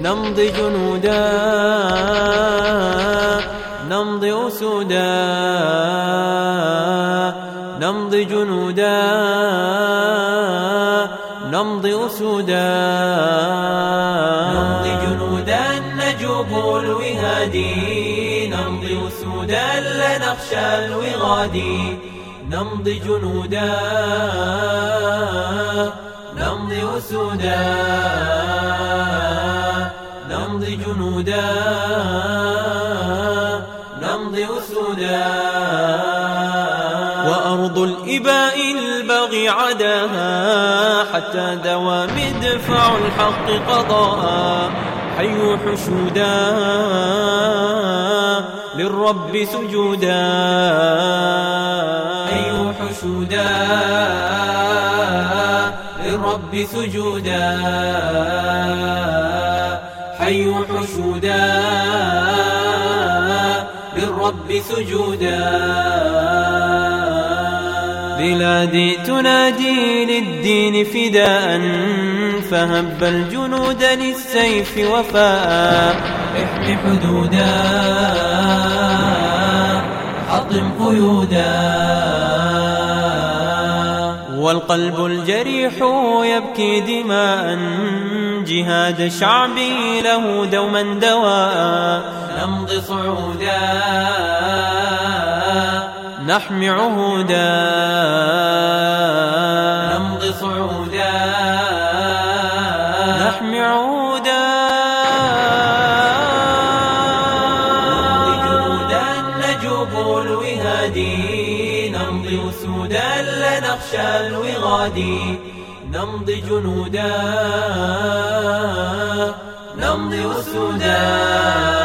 نمضي جنودا نمضي أسودا نمضي جنودا نمضي أسودا. نمضي جنودا نجوب الوهادي نمضي أسودا لا نخشى الوغادي نمضي جنودا نمضي أسودا. نمضي جنودا نمضي أسودا. وأرض الإباء البغي عداها حتى دوى مدفع الحق قضاء حيوا حشودا للرب سجودا. حيوا حشودا للرب سجودا. حيوا حشودا للرب سجودا. بلادي تنادي للدين فداء فهب الجنود للسيف وفاء. احمي حدودا حطم قيودا. والقلب الجريح يبكي دماء جهاد شعبي له دوما دواء. نمضي صعودا نحمي عهودا. نمضي صعودا نحمي عهودا نمضي جنودا نجوب الوهادي. نمضي أسودا لا نخشى الوغادي. نمضي جنودا. نمضي أسودا